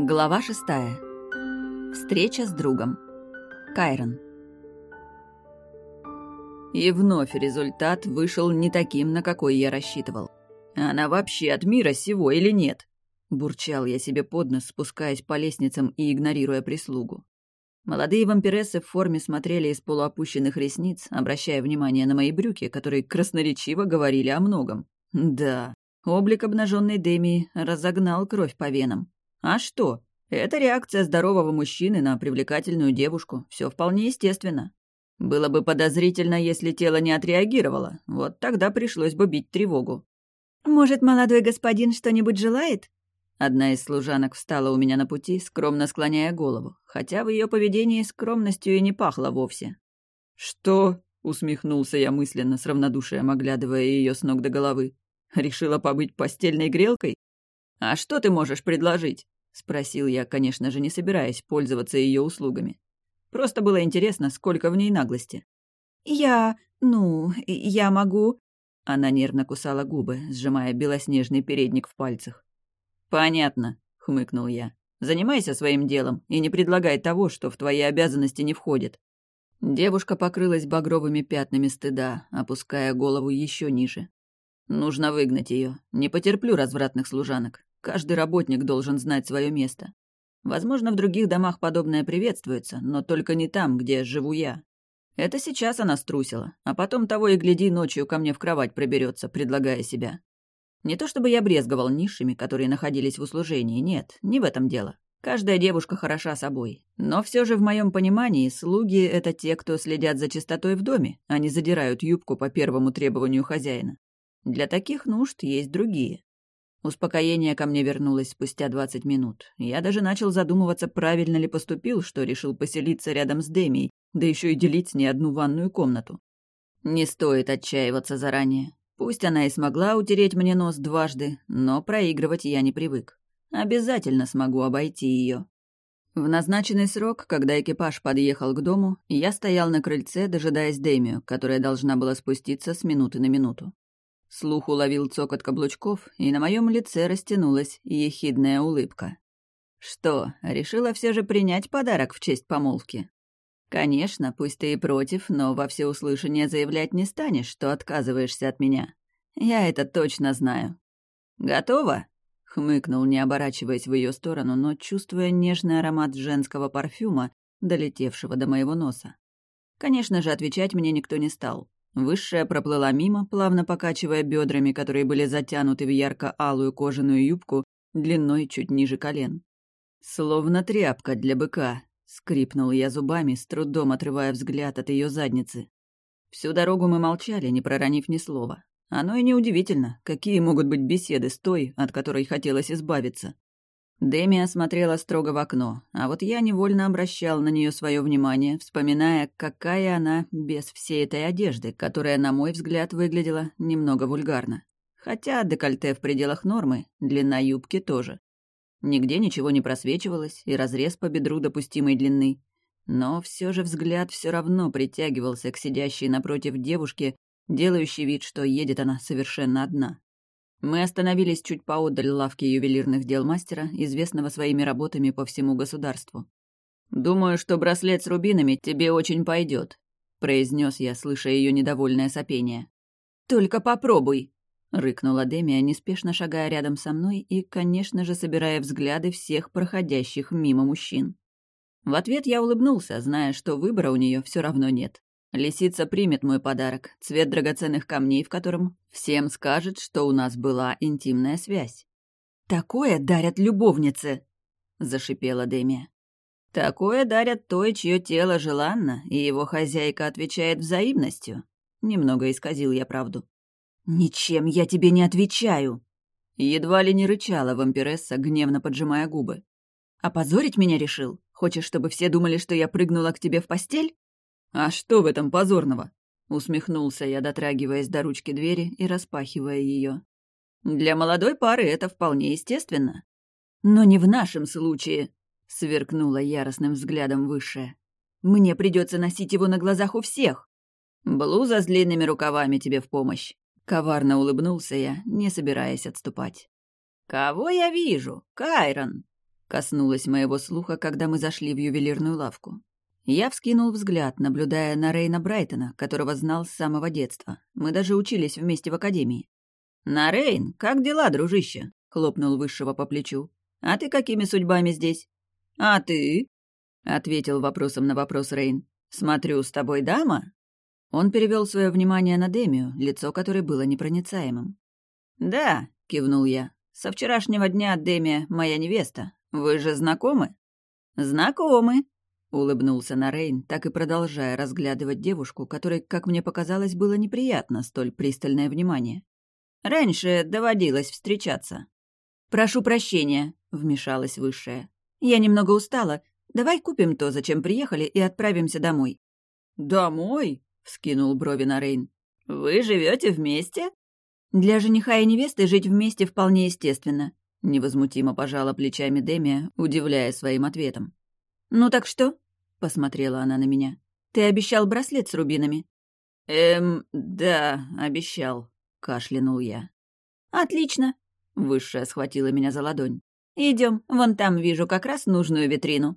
Глава шестая. Встреча с другом. Кайрон. И вновь результат вышел не таким, на какой я рассчитывал. Она вообще от мира сего или нет? Бурчал я себе под нос, спускаясь по лестницам и игнорируя прислугу. Молодые вампирессы в форме смотрели из полуопущенных ресниц, обращая внимание на мои брюки, которые красноречиво говорили о многом. Да, облик обнаженной Демии разогнал кровь по венам. А что? Это реакция здорового мужчины на привлекательную девушку. Все вполне естественно. Было бы подозрительно, если тело не отреагировало. Вот тогда пришлось бы бить тревогу. «Может, молодой господин что-нибудь желает?» Одна из служанок встала у меня на пути, скромно склоняя голову, хотя в ее поведении скромностью и не пахло вовсе. «Что?» — усмехнулся я мысленно, с равнодушием оглядывая ее с ног до головы. «Решила побыть постельной грелкой? А что ты можешь предложить?» — спросил я, конечно же, не собираясь пользоваться ее услугами. Просто было интересно, сколько в ней наглости. «Я... ну, я могу...» Она нервно кусала губы, сжимая белоснежный передник в пальцах. «Понятно», — хмыкнул я. «Занимайся своим делом и не предлагай того, что в твои обязанности не входит». Девушка покрылась багровыми пятнами стыда, опуская голову еще ниже. «Нужно выгнать ее. Не потерплю развратных служанок. Каждый работник должен знать свое место. Возможно, в других домах подобное приветствуется, но только не там, где живу я. Это сейчас она струсила, а потом того и гляди ночью ко мне в кровать проберется, предлагая себя. Не то чтобы я брезговал низшими, которые находились в услужении, нет, не в этом дело. Каждая девушка хороша собой. Но все же в моем понимании слуги — это те, кто следят за чистотой в доме, а не задирают юбку по первому требованию хозяина. Для таких нужд есть другие. Успокоение ко мне вернулось спустя двадцать минут. Я даже начал задумываться, правильно ли поступил, что решил поселиться рядом с Демией, да еще и делить с ней одну ванную комнату. Не стоит отчаиваться заранее. Пусть она и смогла утереть мне нос дважды, но проигрывать я не привык. Обязательно смогу обойти ее. В назначенный срок, когда экипаж подъехал к дому, я стоял на крыльце, дожидаясь Дэмию, которая должна была спуститься с минуты на минуту. Слух уловил цокот каблучков, и на моем лице растянулась ехидная улыбка. Что, решила все же принять подарок в честь помолвки? «Конечно, пусть ты и против, но во всеуслышание заявлять не станешь, что отказываешься от меня. Я это точно знаю». «Готово?» — хмыкнул, не оборачиваясь в ее сторону, но чувствуя нежный аромат женского парфюма, долетевшего до моего носа. Конечно же, отвечать мне никто не стал. Высшая проплыла мимо, плавно покачивая бедрами, которые были затянуты в ярко-алую кожаную юбку длиной чуть ниже колен. Словно тряпка для быка, Скрипнул я зубами, с трудом отрывая взгляд от ее задницы. Всю дорогу мы молчали, не проронив ни слова. Оно и неудивительно, какие могут быть беседы с той, от которой хотелось избавиться. Деми осмотрела строго в окно, а вот я невольно обращал на нее свое внимание, вспоминая, какая она без всей этой одежды, которая, на мой взгляд, выглядела немного вульгарно. Хотя декольте в пределах нормы, длина юбки тоже. Нигде ничего не просвечивалось, и разрез по бедру допустимой длины. Но все же взгляд все равно притягивался к сидящей напротив девушке, делающей вид, что едет она совершенно одна. Мы остановились чуть поодаль лавки ювелирных дел мастера, известного своими работами по всему государству. «Думаю, что браслет с рубинами тебе очень пойдет», — произнес я, слыша ее недовольное сопение. «Только попробуй», — рыкнула Демия, неспешно шагая рядом со мной и, конечно же, собирая взгляды всех проходящих мимо мужчин. В ответ я улыбнулся, зная, что выбора у нее все равно нет. Лисица примет мой подарок, цвет драгоценных камней, в котором всем скажет, что у нас была интимная связь. «Такое дарят любовницы!» — зашипела Демия. «Такое дарят той, чье тело желанно, и его хозяйка отвечает взаимностью», — немного исказил я правду. «Ничем я тебе не отвечаю!» Едва ли не рычала вампиресса, гневно поджимая губы. «Опозорить меня решил? Хочешь, чтобы все думали, что я прыгнула к тебе в постель?» «А что в этом позорного?» Усмехнулся я, дотрагиваясь до ручки двери и распахивая ее. «Для молодой пары это вполне естественно». «Но не в нашем случае», — сверкнула яростным взглядом высшая. «Мне придется носить его на глазах у всех». «Блуза с длинными рукавами тебе в помощь», Коварно улыбнулся я, не собираясь отступать. «Кого я вижу? Кайрон!» Коснулась моего слуха, когда мы зашли в ювелирную лавку. Я вскинул взгляд, наблюдая на Рейна Брайтона, которого знал с самого детства. Мы даже учились вместе в академии. «На Рейн, как дела, дружище?» — хлопнул высшего по плечу. «А ты какими судьбами здесь?» «А ты?» — ответил вопросом на вопрос Рейн. «Смотрю, с тобой дама?» Он перевел свое внимание на Демию, лицо которой было непроницаемым. «Да», — кивнул я, — «со вчерашнего дня Демия моя невеста. Вы же знакомы?» «Знакомы», — улыбнулся Нарейн, так и продолжая разглядывать девушку, которой, как мне показалось, было неприятно столь пристальное внимание. «Раньше доводилось встречаться». «Прошу прощения», — вмешалась Высшая. «Я немного устала. Давай купим то, зачем приехали, и отправимся домой». «Домой?» — вскинул брови Нарейн. «Вы живете вместе?» «Для жениха и невесты жить вместе вполне естественно», — невозмутимо пожала плечами Демия, удивляя своим ответом. «Ну так что?» — посмотрела она на меня. «Ты обещал браслет с рубинами?» «Эм, да, обещал», — кашлянул я. «Отлично!» — Высшая схватила меня за ладонь. Идем, вон там вижу как раз нужную витрину».